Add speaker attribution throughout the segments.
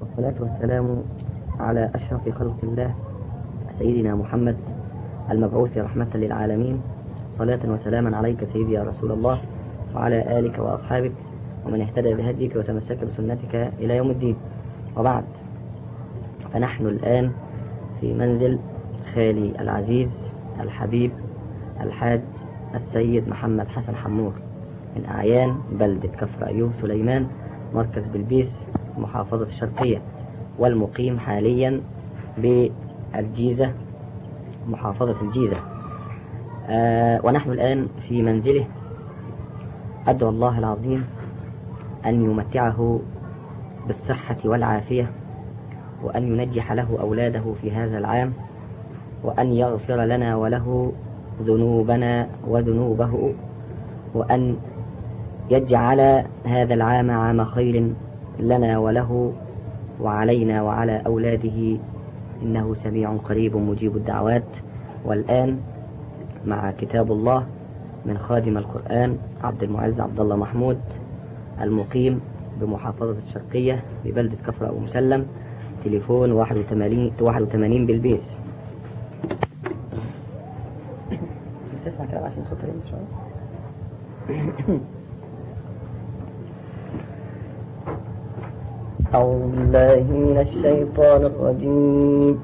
Speaker 1: والصلاة والسلام على أشرف خلق الله سيدنا محمد المبعوث رحمة للعالمين. صلاة وسلاما عليك سيدي يا رسول الله وعلى آلك وأصحابك ومن اهتدى بهديك وتمسك بسنتك إلى يوم الدين. وبعد فنحن الآن في منزل خالي العزيز الحبيب الحاج السيد محمد حسن حمور من أعيان بلدة كفر أيوب سليمان مركز بلبيس محافظة الشرقية والمقيم حاليا بالجيزة محافظة الجيزة. آه ونحن الآن في منزله. أدعو الله العظيم أن يمتعه بالصحة والعافية وأن ينجح له أولاده في هذا العام وأن يغفر لنا وله ذنوبنا وذنوبه وأن يجعل هذا العام عام خير لنا وله وعلينا وعلى أولاده إنه سميع قريب مجيب الدعوات. والآن مع كتاب الله من خادم القرآن عبد المعز عبد الله محمود المقيم بمحافظة الشرقية ببلدة كفر أبو مسلم تليفون 81 81 بالبيس. الشيطان الرجيم.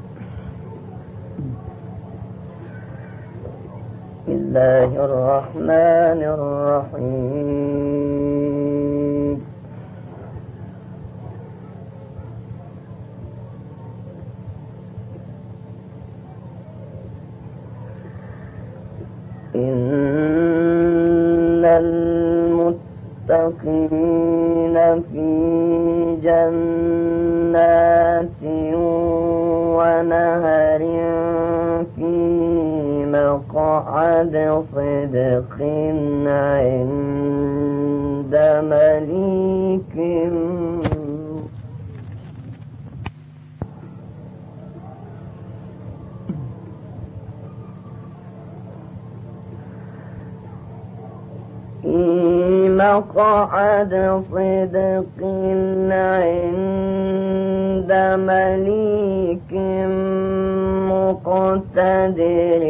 Speaker 1: بسم الله الرحمن الرحيم. إن المتقين في جنات ونهر في مقعد صدق عند مليك في مقعد صدق عند مليك مقتدر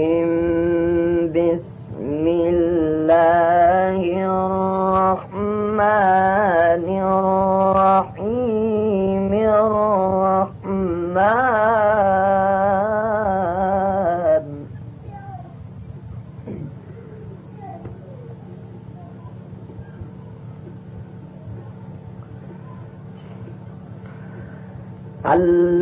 Speaker 1: بسم الله الرحمن الرحيم الرحمن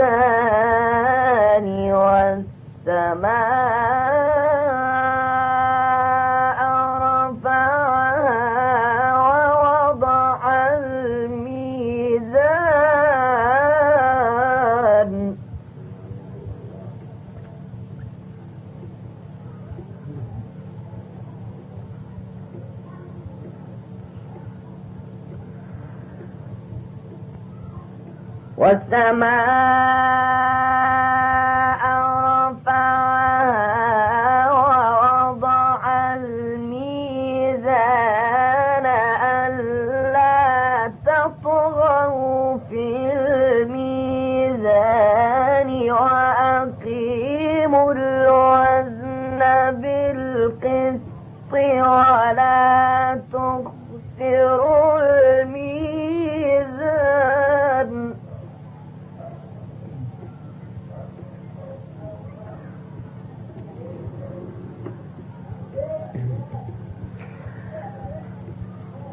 Speaker 1: يسجدان والسماء رفعها ووضع الميزان. والسماء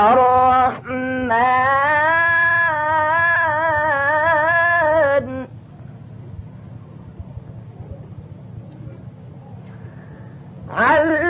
Speaker 1: الرحمن. علم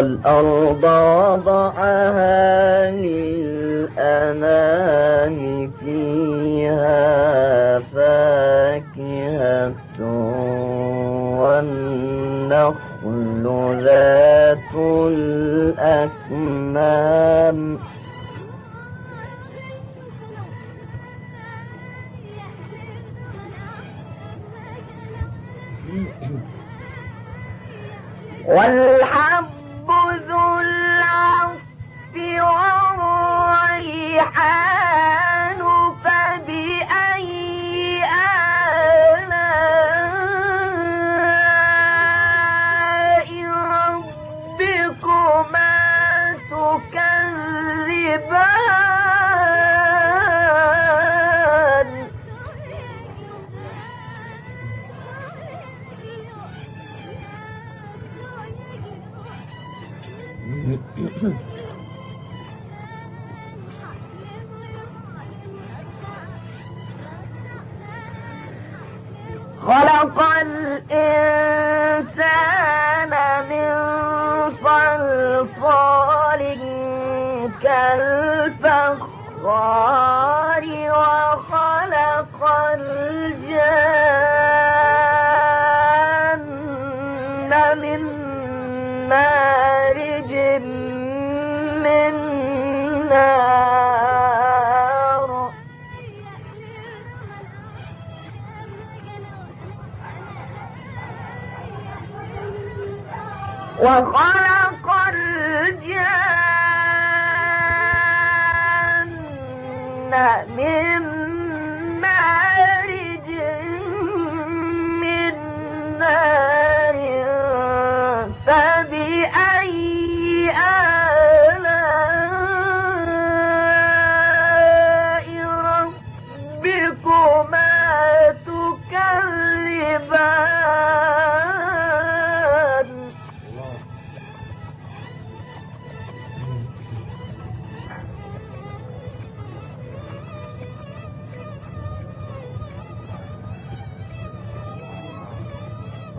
Speaker 2: والأرض وضعها للأمان فيها فاكهة والنخل ذات الأكمام.
Speaker 1: والحمد وخلق الجن من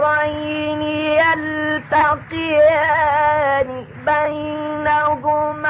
Speaker 1: البحرين يلتقيان بينهما.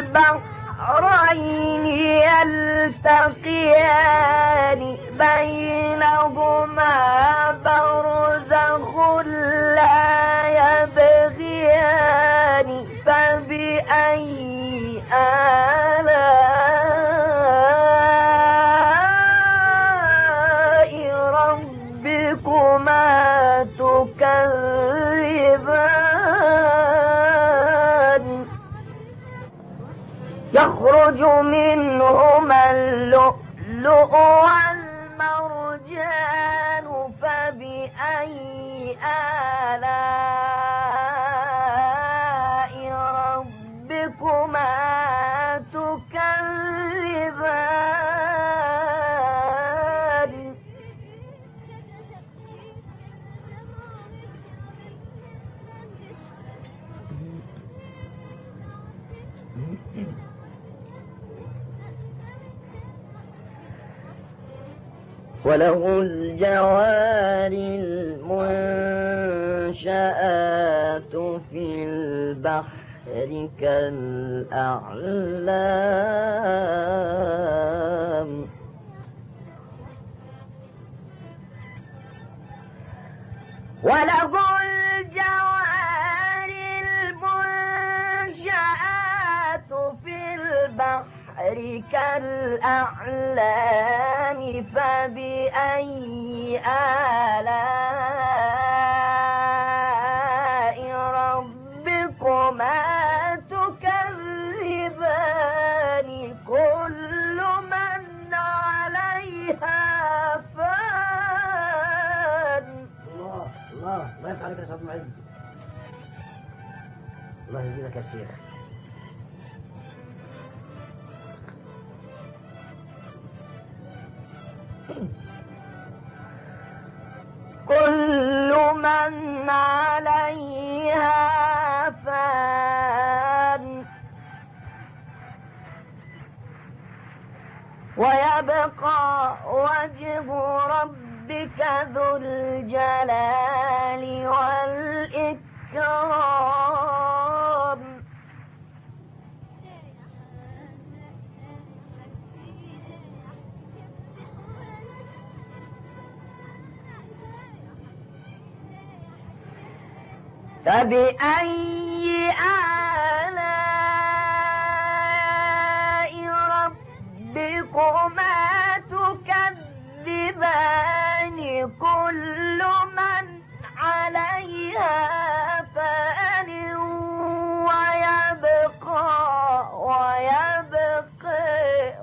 Speaker 1: البحرين يلتقيان بينهما منهما اللؤلؤ
Speaker 2: وله الجوار المنشآت في البحر كالأعلام.
Speaker 1: وله كالأعلام فبأي آلاء ربكما تكذبان؟ كل من عليها فان.
Speaker 3: الله الله الله يفتح عليك يا شيخ معز الله يجزيك يا شيخ.
Speaker 1: كل من عليها فان. ويبقى وجه ربك ذو الجلال فبأي آلاء ربكما تكذبان؟ كل من عليها فان ويبقى ويبقى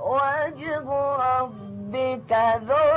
Speaker 1: وجه ربك ذو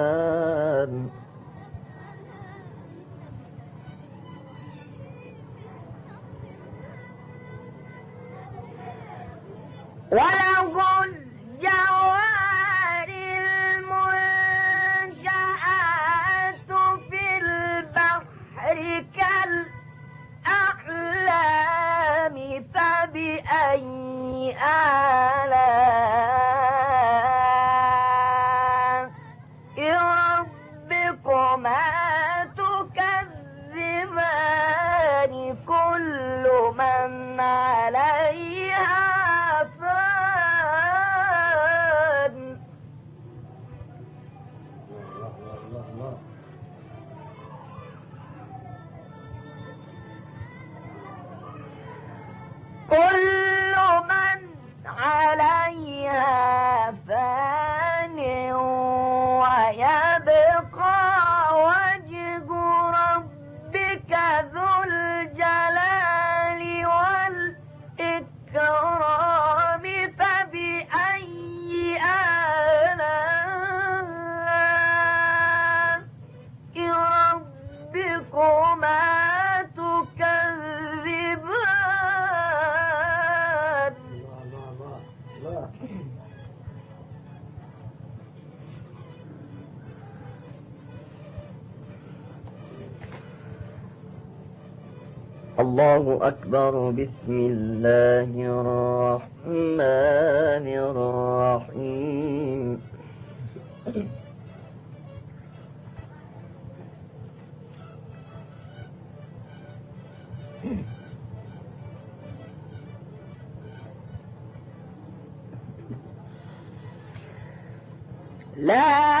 Speaker 3: الله
Speaker 2: أكبر. بسم الله الرحمن الرحيم.
Speaker 1: لا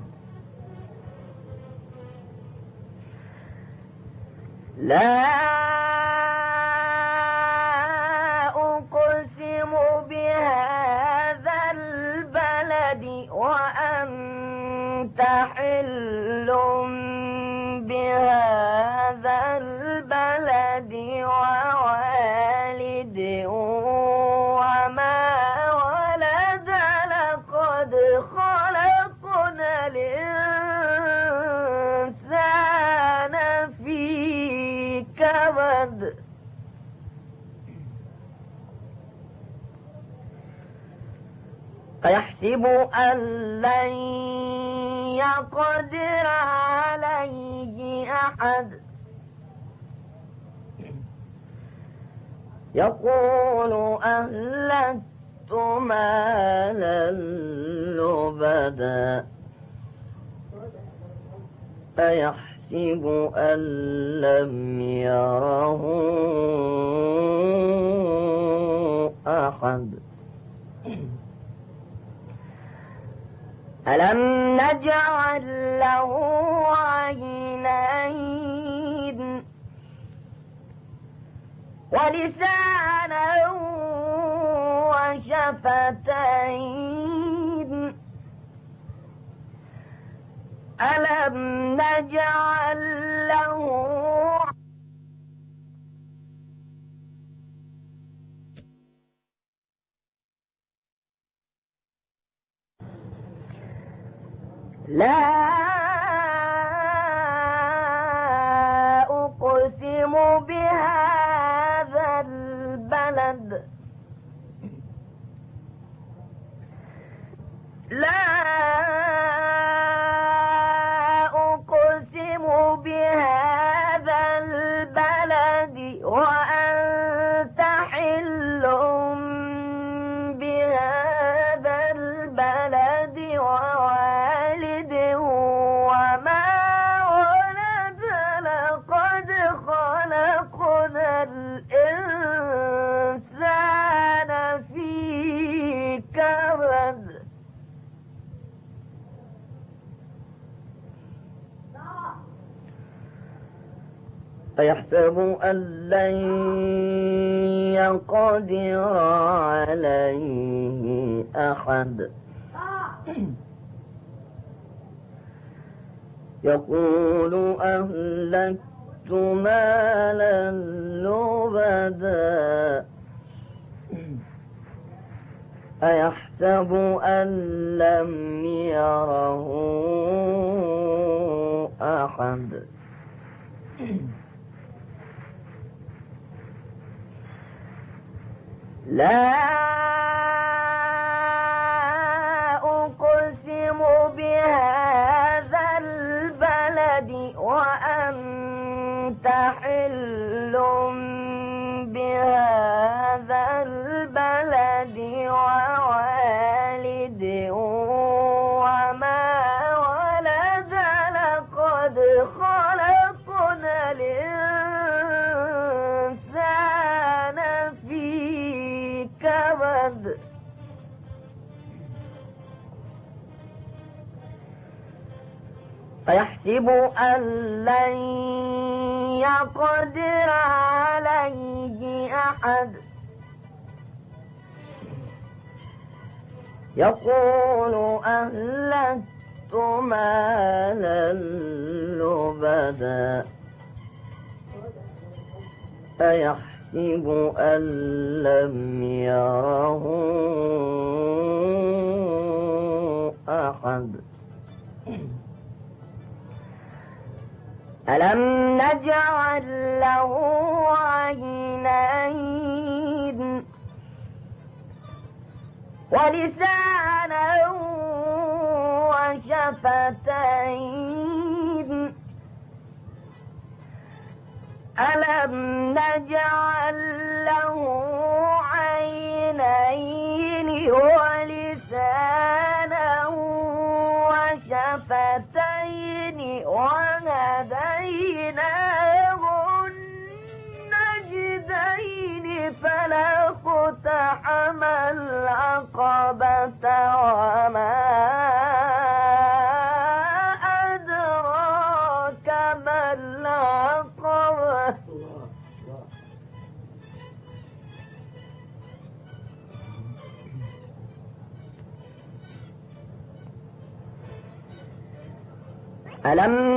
Speaker 1: لا أقسم بهذا البلد وأنت حل يحسب أن لن يقدر عليه أحد. يقول أهلت مالا لبدا. أيحسب أن لم يره أحد. ألم نجعل له عينين ولسانا وشفتين؟ ألم نجعل له لا يقول أهلكت مالا لبدا أيحسب أن لم يره أحد؟ لا ووالد وما ولد لقد خلقنا الإنسان في كبد. أيحسب أن لن يقدر عليه أحد. يقول أهلكت مالا لبدا أيحسب أن لم يره أحد ألم نجعل له عينين ولسانا وشفتين. ألم نجعل له عينين ولسانا وشفتين وهديناه ألم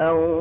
Speaker 2: أو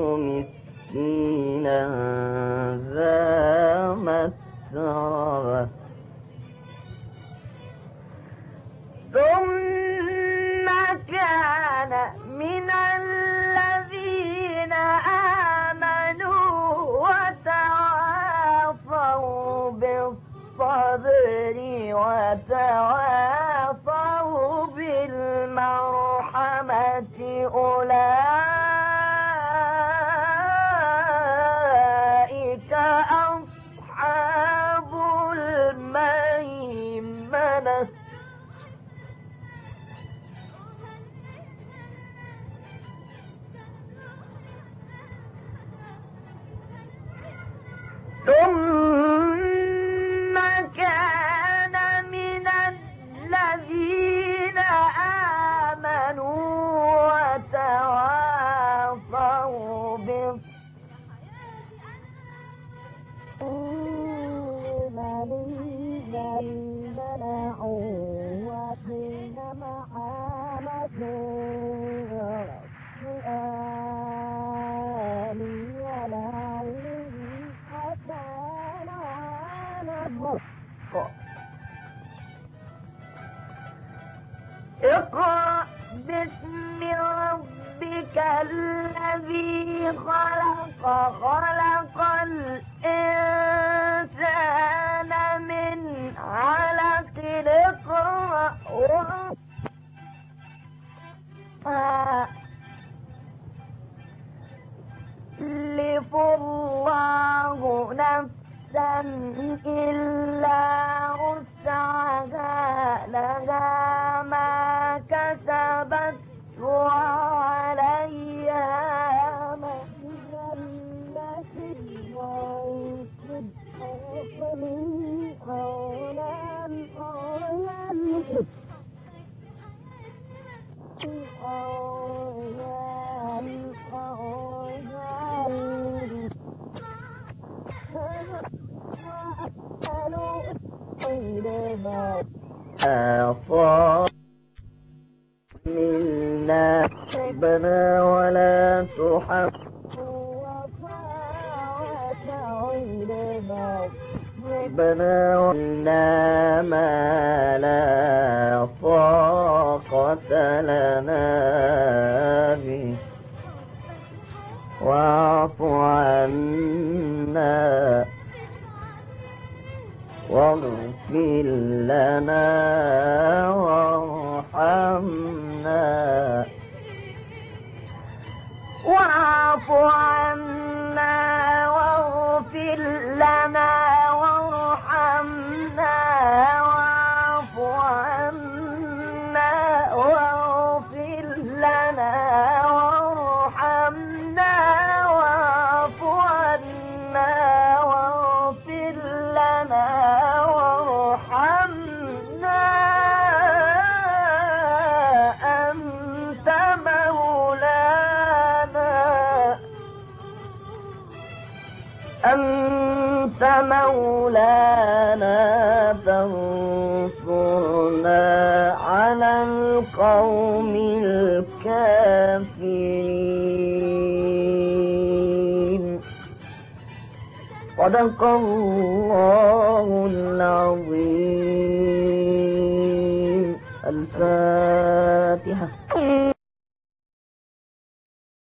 Speaker 1: floor.